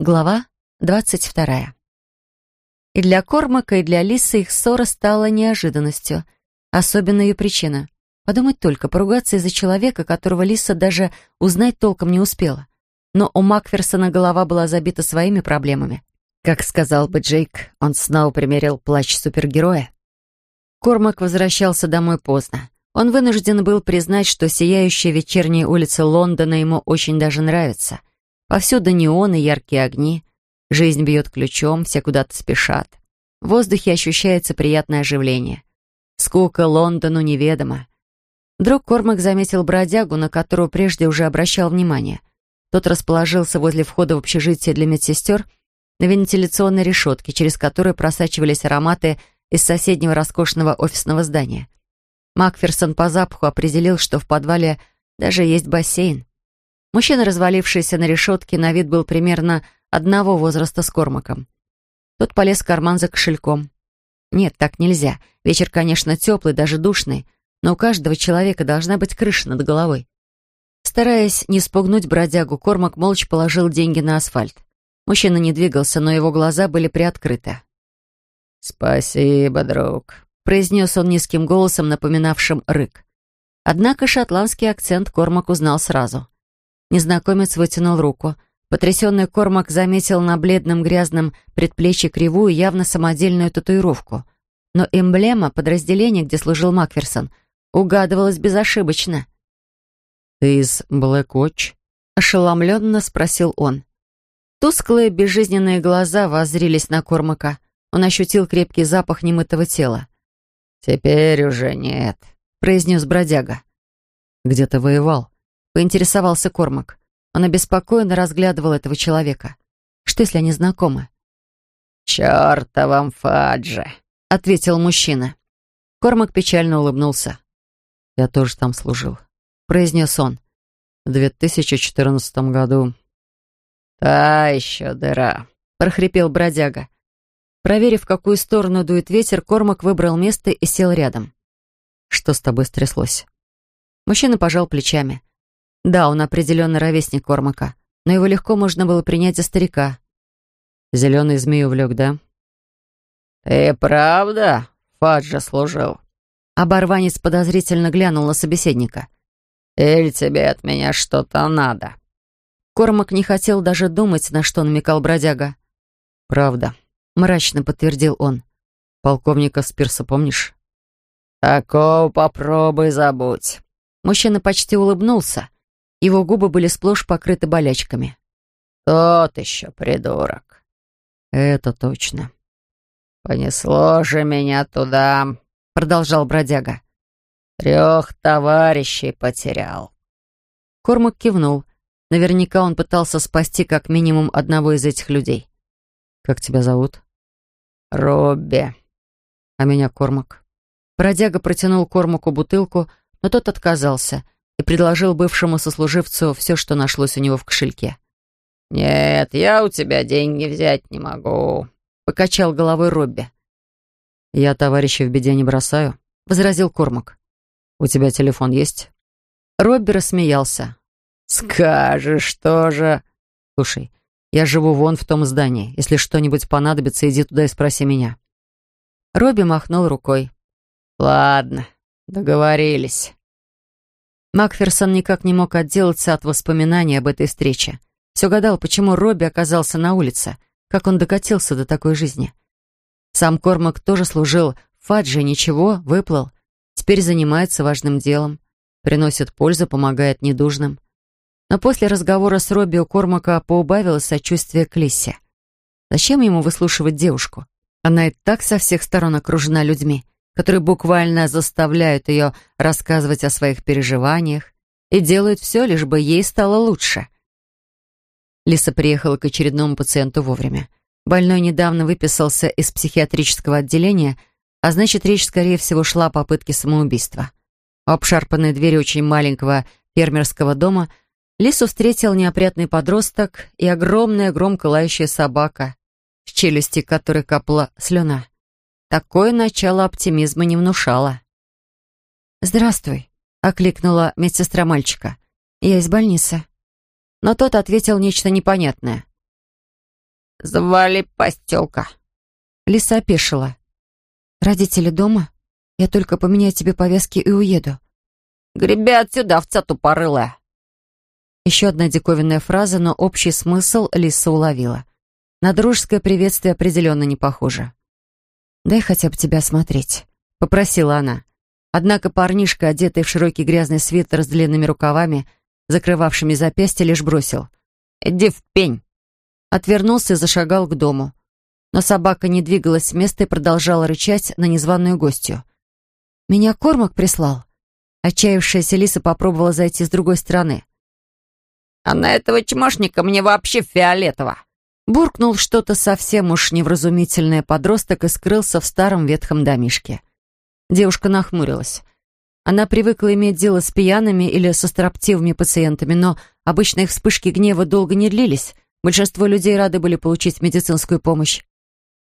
Глава двадцать вторая. И для Кормака, и для Лисы их ссора стала неожиданностью. Особенно ее причина. Подумать только, поругаться из-за человека, которого Лиса даже узнать толком не успела. Но у Макферсона голова была забита своими проблемами. Как сказал бы Джейк, он снова примерил плащ супергероя. Кормак возвращался домой поздно. Он вынужден был признать, что сияющие вечерние улицы Лондона ему очень даже нравятся. Повсюду неоны, яркие огни. Жизнь бьет ключом, все куда-то спешат. В воздухе ощущается приятное оживление. Скука Лондону неведома. Вдруг Кормак заметил бродягу, на которого прежде уже обращал внимание. Тот расположился возле входа в общежитие для медсестер на вентиляционной решетке, через которую просачивались ароматы из соседнего роскошного офисного здания. Макферсон по запаху определил, что в подвале даже есть бассейн. Мужчина, развалившийся на решетке, на вид был примерно одного возраста с Кормаком. Тот полез в карман за кошельком. Нет, так нельзя. Вечер, конечно, теплый, даже душный, но у каждого человека должна быть крыша над головой. Стараясь не спугнуть бродягу, Кормак молча положил деньги на асфальт. Мужчина не двигался, но его глаза были приоткрыты. «Спасибо, друг», — произнес он низким голосом, напоминавшим рык. Однако шотландский акцент Кормак узнал сразу. Незнакомец вытянул руку. Потрясенный Кормак заметил на бледном грязном предплечье кривую, явно самодельную татуировку. Но эмблема подразделения, где служил Макферсон, угадывалась безошибочно. «Ты из Блэк Уотч?» — ошеломленно спросил он. Тусклые безжизненные глаза воззрились на Кормака. Он ощутил крепкий запах немытого тела. «Теперь уже нет», — произнес бродяга. «Где ты воевал?» — поинтересовался Кормак. Он обеспокоенно разглядывал этого человека. Что, если они знакомы? «Чертовом Фадже», — ответил мужчина. Кормак печально улыбнулся. «Я тоже там служил», — произнес он. «В 2014 году». «Та еще дыра», — прохрипел бродяга. Проверив, в какую сторону дует ветер, Кормак выбрал место и сел рядом. «Что с тобой стряслось?» Мужчина пожал плечами. Да, он определенно ровесник Кормака, но его легко можно было принять за старика. «Зеленый змей увлек, да?» «Ты правда Фаджа служил?» Оборванец подозрительно глянул на собеседника. «Или тебе от меня что-то надо?» Кормак не хотел даже думать, на что намекал бродяга. «Правда», мрачно подтвердил он. «Полковника Спирса помнишь?» «Такого попробуй забудь». Мужчина почти улыбнулся. Его губы были сплошь покрыты болячками. «Тот еще придурок». «Это точно». «Понесло же меня туда», — продолжал бродяга. «Трех товарищей потерял». Кормак кивнул. Наверняка он пытался спасти как минимум одного из этих людей. «Как тебя зовут?» «Робби». «А меня Кормак». Бродяга протянул Кормаку бутылку, но тот отказался и предложил бывшему сослуживцу все, что нашлось у него в кошельке. «Нет, я у тебя деньги взять не могу», — покачал головой Робби. «Я товарища в беде не бросаю», — возразил Кормак. «У тебя телефон есть?» Робби рассмеялся. «Скажешь тоже...» «Слушай, я живу вон в том здании. Если что-нибудь понадобится, иди туда и спроси меня». Робби махнул рукой. «Ладно, договорились». Макферсон никак не мог отделаться от воспоминаний об этой встрече. Все гадал, почему Робби оказался на улице, как он докатился до такой жизни. Сам Кормак тоже служил в Фадже, ничего, выплыл. Теперь занимается важным делом. Приносит пользу, помогает недужным. Но после разговора с Робби у Кормака поубавилось сочувствие к Лиссе. Зачем ему выслушивать девушку? Она и так со всех сторон окружена людьми, которые буквально заставляют ее рассказывать о своих переживаниях и делают все, лишь бы ей стало лучше. Лиса приехала к очередному пациенту вовремя. Больной недавно выписался из психиатрического отделения, а значит, речь, скорее всего, шла о попытке самоубийства. У обшарпанной двери очень маленького фермерского дома – Лису встретил неопрятный подросток и огромная громко лающая собака, в челюсти которой капла слюна. Такое начало оптимизма не внушало. «Здравствуй», — окликнула медсестра мальчика. «Я из больницы». Но тот ответил нечто непонятное. Звали постелка. Лиса опешила. «Родители дома? Я только поменяю тебе повязки и уеду». «Греби отсюда, овца тупорылая!» Еще одна диковинная фраза, но общий смысл Лиса уловила. На дружеское приветствие определенно не похоже. «Дай хотя бы тебя осмотреть», — попросила она. Однако парнишка, одетый в широкий грязный свитер с длинными рукавами, закрывавшими запястья, лишь бросил. «Иди в пень!» Отвернулся и зашагал к дому. Но собака не двигалась с места и продолжала рычать на незваную гостью. «Меня Кормак прислал». Отчаявшаяся Лиса попробовала зайти с другой стороны. «А на этого чмошника мне вообще фиолетово!» Буркнул что-то совсем уж невразумительное подросток и скрылся в старом ветхом домишке. Девушка нахмурилась. Она привыкла иметь дело с пьяными или со строптивыми пациентами, но обычно их вспышки гнева долго не длились. Большинство людей рады были получить медицинскую помощь.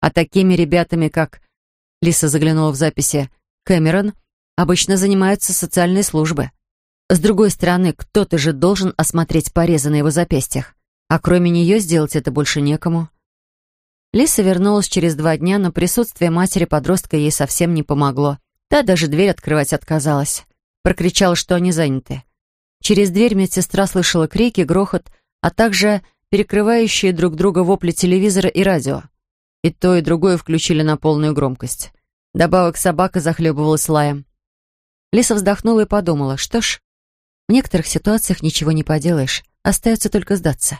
А такими ребятами, как... Лиса заглянула в записи. Кэмерон обычно занимаются социальной службы. С другой стороны, кто-то же должен осмотреть порезы на его запястьях. А кроме нее сделать это больше некому. Лиса вернулась через два дня, но присутствие матери подростка ей совсем не помогло. Та даже дверь открывать отказалась. Прокричала, что они заняты. Через дверь медсестра слышала крики, грохот, а также перекрывающие друг друга вопли телевизора и радио. И то, и другое включили на полную громкость. Добавок собака захлебывалась лаем. Лиса вздохнула и подумала, что ж, в некоторых ситуациях ничего не поделаешь, остается только сдаться.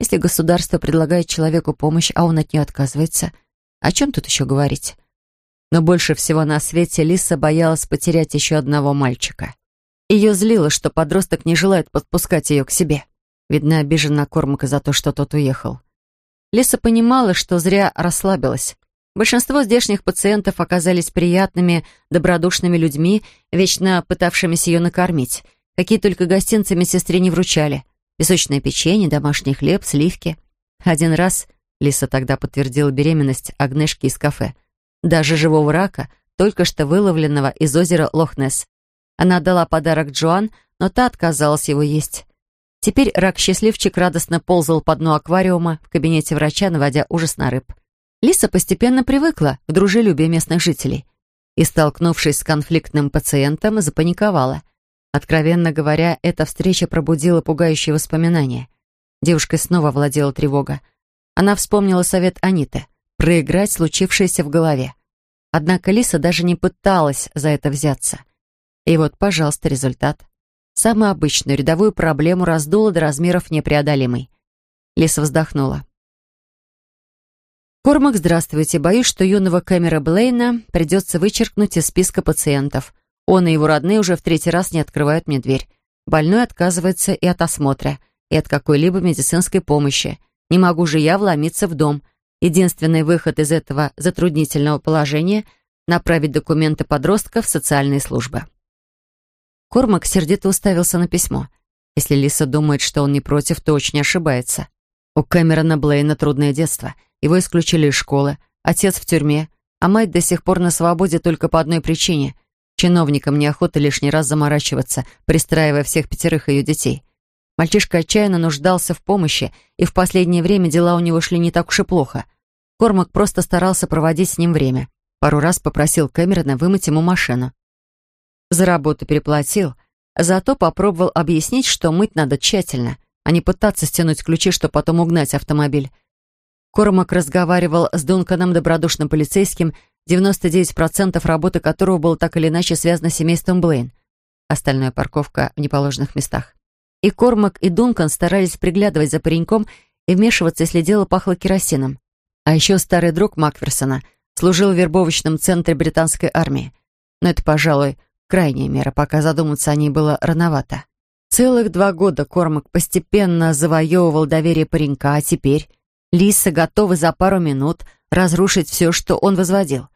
Если государство предлагает человеку помощь, а он от нее отказывается, о чем тут еще говорить? Но больше всего на свете Лиса боялась потерять еще одного мальчика. Ее злило, что подросток не желает подпускать ее к себе. Видно, обижен на Кормака за то, что тот уехал. Лиса понимала, что зря расслабилась. Большинство здешних пациентов оказались приятными, добродушными людьми, вечно пытавшимися ее накормить. Какие только гостинцы медсестре не вручали. Песочное печенье, домашний хлеб, сливки. Один раз Лиса тогда подтвердила беременность Агнешки из кафе даже живого рака, только что выловленного из озера Лохнес. Она отдала подарок Джоан, но та отказалась его есть. Теперь рак-счастливчик радостно ползал по дну аквариума в кабинете врача, наводя ужас на рыб. Лиса постепенно привыкла к дружелюбию местных жителей и, столкнувшись с конфликтным пациентом, запаниковала. Откровенно говоря, эта встреча пробудила пугающие воспоминания. Девушкой снова владела тревога. Она вспомнила совет Аниты проиграть случившееся в голове. Однако Лиса даже не пыталась за это взяться. И вот, пожалуйста, результат. Самую обычную рядовую проблему раздула до размеров непреодолимой. Лиса вздохнула. «Кормак, здравствуйте. Боюсь, что юного Кэмера Блейна придется вычеркнуть из списка пациентов. Он и его родные уже в третий раз не открывают мне дверь. Больной отказывается и от осмотра, и от какой-либо медицинской помощи. Не могу же я вломиться в дом, Единственный выход из этого затруднительного положения — направить документы подростка в социальные службы. Кормак сердито уставился на письмо. Если Лиса думает, что он не против, то очень ошибается. У Кэмерона Блейна трудное детство. Его исключили из школы, отец в тюрьме, а мать до сих пор на свободе только по одной причине. Чиновникам неохота лишний раз заморачиваться, пристраивая всех пятерых ее детей. Мальчишка отчаянно нуждался в помощи, и в последнее время дела у него шли не так уж и плохо. Кормак просто старался проводить с ним время. Пару раз попросил Кэмерона вымыть ему машину. За работу переплатил, зато попробовал объяснить, что мыть надо тщательно, а не пытаться стянуть ключи, чтобы потом угнать автомобиль. Кормак разговаривал с Дунканом, добродушным полицейским, 99% работы которого было так или иначе связано с семейством Блейн. Остальная парковка в неположенных местах. И Кормак, и Дункан старались приглядывать за пареньком и вмешиваться, если дело пахло керосином. А еще старый друг Макферсона служил в вербовочном центре британской армии. Но это, пожалуй, крайняя мера, пока задуматься о ней было рановато. Целых два года Кормак постепенно завоевывал доверие паренька, а теперь Лиса готова за пару минут разрушить все, что он возводил.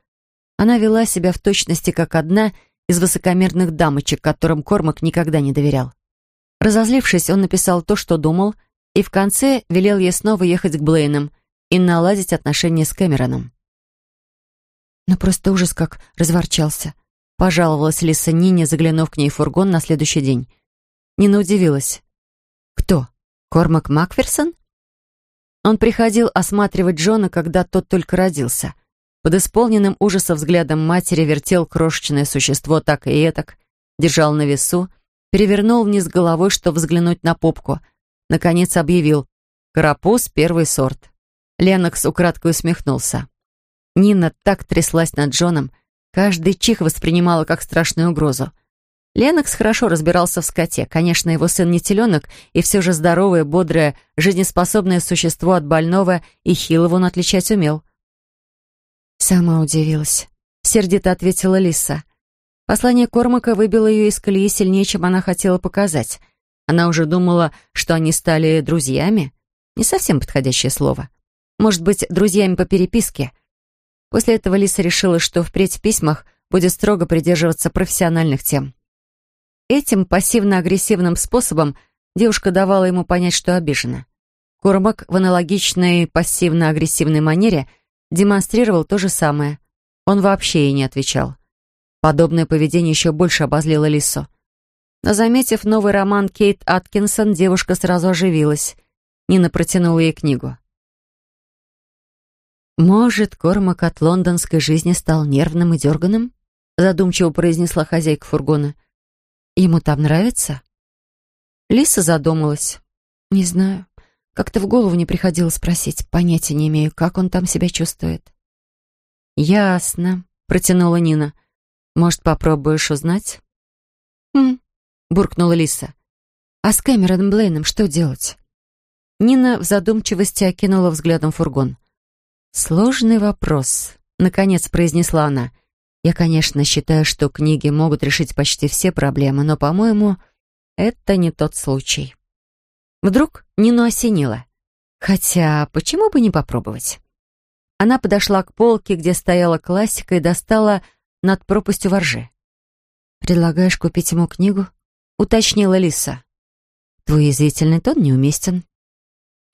Она вела себя в точности как одна из высокомерных дамочек, которым Кормак никогда не доверял. Разозлившись, он написал то, что думал, и в конце велел ей снова ехать к Блейнам, и наладить отношения с Кэмероном. «Ну просто ужас как разворчался», — пожаловалась Лиса Нине, заглянув к ней в фургон на следующий день. Нина удивилась. «Кто? Кормак Макферсон?» Он приходил осматривать Джона, когда тот только родился. Под исполненным ужаса взглядом матери вертел крошечное существо так и этак, держал на весу, перевернул вниз головой, чтобы взглянуть на попку. Наконец объявил «Карапуз, первый сорт». Ленокс украдкой усмехнулся. Нина так тряслась над Джоном, каждый чих воспринимала как страшную угрозу. Ленокс хорошо разбирался в скоте. Конечно, его сын не теленок, и все же здоровое, бодрое, жизнеспособное существо от больного и хилого он отличать умел. Сама удивилась. Сердито ответила Лиса. Послание Кормака выбило ее из колеи сильнее, чем она хотела показать. Она уже думала, что они стали друзьями. Не совсем подходящее слово. Может быть, друзьями по переписке. После этого Лиса решила, что впредь в письмах будет строго придерживаться профессиональных тем. Этим пассивно-агрессивным способом девушка давала ему понять, что обижена. Кормак в аналогичной пассивно-агрессивной манере демонстрировал то же самое. Он вообще ей не отвечал. Подобное поведение еще больше обозлило Лису. Но, заметив новый роман Кейт Аткинсон, девушка сразу оживилась. Нина протянула ей книгу. «Может, Кормак от лондонской жизни стал нервным и дерганым?» задумчиво произнесла хозяйка фургона. «Ему там нравится?» Лиса задумалась. «Не знаю. Как-то в голову не приходило спросить. Понятия не имею, как он там себя чувствует». «Ясно», — протянула Нина. «Может, попробуешь узнать?» «Хм», — буркнула Лиса. «А с Кэмероном Блейном что делать?» Нина в задумчивости окинула взглядом фургон. «Сложный вопрос», — наконец произнесла она. «Я, конечно, считаю, что книги могут решить почти все проблемы, но, по-моему, это не тот случай». Вдруг Нину осенило. Хотя, почему бы не попробовать? Она подошла к полке, где стояла классика, и достала над пропастью воржи. «Предлагаешь купить ему книгу?» — уточнила Лиса. «Твой язвительный тон неуместен.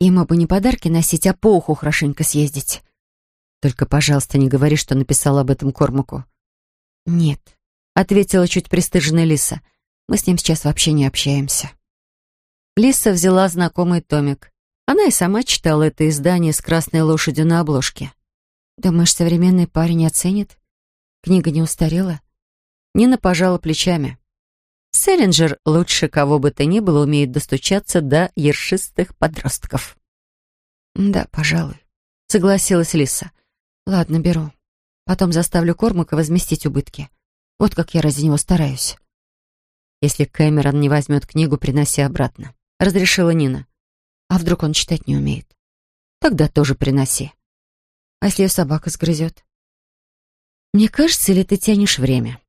Ему бы не подарки носить, а по уху хорошенько съездить. Только, пожалуйста, не говори, что написала об этом Кормаку». «Нет», — ответила чуть пристыженная Лиса. «Мы с ним сейчас вообще не общаемся». Лиса взяла знакомый томик. Она и сама читала это издание с красной лошадью на обложке. «Думаешь, современный парень оценит? Книга не устарела?» Нина пожала плечами. Селлинджер лучше кого бы то ни было умеет достучаться до ершистых подростков. «Да, пожалуй», — согласилась Лиса. «Ладно, беру. Потом заставлю Кормака возместить убытки. Вот как я ради него стараюсь». «Если Кэмерон не возьмет книгу, приноси обратно», — разрешила Нина. «А вдруг он читать не умеет?» «Тогда тоже приноси». «А если ее собака сгрызет?» «Мне кажется, или ты тянешь время?»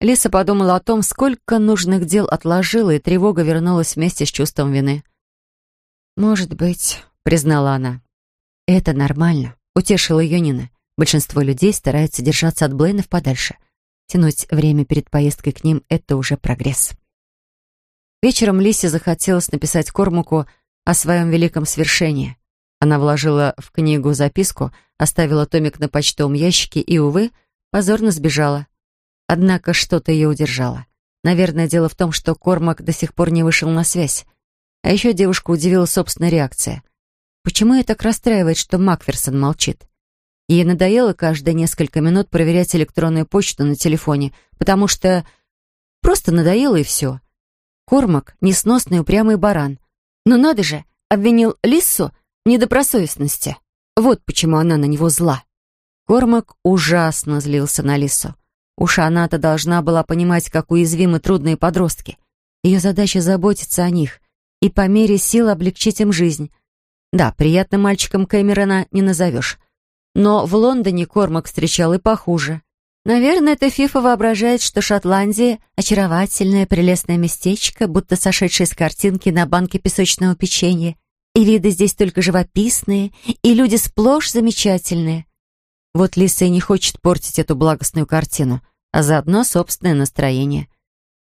Лиса подумала о том, сколько нужных дел отложила, и тревога вернулась вместе с чувством вины. «Может быть», — признала она. «Это нормально», — утешила ее Нина. «Большинство людей стараются держаться от Блейнов подальше. Тянуть время перед поездкой к ним — это уже прогресс». Вечером Лисе захотелось написать Кормаку о своем великом свершении. Она вложила в книгу записку, оставила томик на почтовом ящике и, увы, позорно сбежала. Однако что-то ее удержало. Наверное, дело в том, что Кормак до сих пор не вышел на связь. А еще девушку удивила собственная реакция. Почему ее так расстраивает, что Макферсон молчит? Ей надоело каждые несколько минут проверять электронную почту на телефоне, потому что просто надоело и все. Кормак — несносный упрямый баран. Но надо же, обвинил Лиссу в недобросовестности. Вот почему она на него зла. Кормак ужасно злился на Лиссу. Уж она-то должна была понимать, как уязвимы трудные подростки. Ее задача заботиться о них и по мере сил облегчить им жизнь. Да, приятным мальчиком Кэмерона не назовешь. Но в Лондоне Кормак встречал и похуже. Наверное, эта Фифа воображает, что Шотландия — очаровательное, прелестное местечко, будто сошедшее с картинки на банке песочного печенья. И виды здесь только живописные, и люди сплошь замечательные. Вот Лиса и не хочет портить эту благостную картину, а заодно собственное настроение.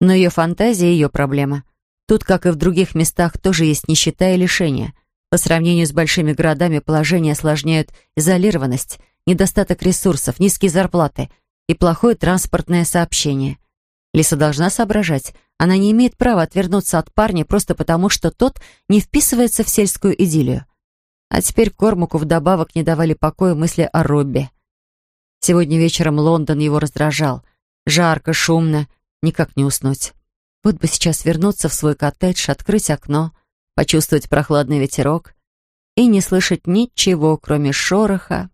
Но ее фантазия — ее проблема. Тут, как и в других местах, тоже есть нищета и лишения. По сравнению с большими городами положение осложняют изолированность, недостаток ресурсов, низкие зарплаты и плохое транспортное сообщение. Лиса должна соображать, она не имеет права отвернуться от парня просто потому, что тот не вписывается в сельскую идиллию. А теперь Кормаку вдобавок не давали покоя мысли о Робби. Сегодня вечером Лондон его раздражал. Жарко, шумно, никак не уснуть. Вот бы сейчас вернуться в свой коттедж, открыть окно, почувствовать прохладный ветерок и не слышать ничего, кроме шороха.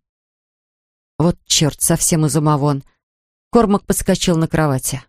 Вот черт, совсем из ума. Кормак подскочил на кровати.